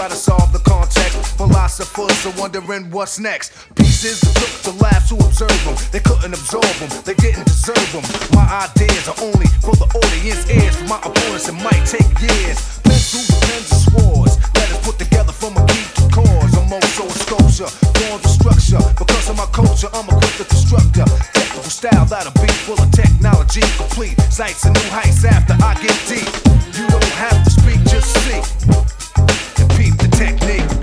try to solve the context, philosophers are wondering what's next. Pieces took the labs to observe them, they couldn't absorb them, they didn't deserve them. My ideas are only for the audience ears, for my opponents it might take years. The pens and swords, letters put together from a key to cause. I'm also a sculpture, forms of structure. Because of my culture, I'm a quick constructor. Technical style that'll be full of technology complete. Sights and new heights after I get deep. You don't have to speak, just see. Technique.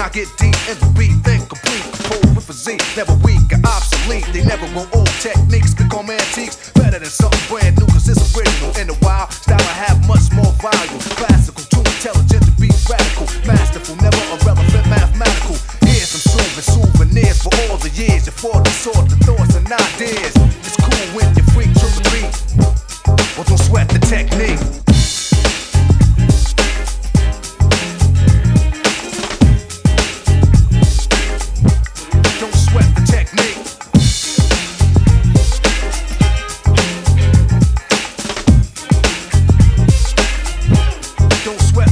I get deep in the beat, then complete. Pull with physique, never weak or obsolete. They never will old techniques become antiques. Better than something brand new, cause it's original. In the wild style, I have much more value. don't sweat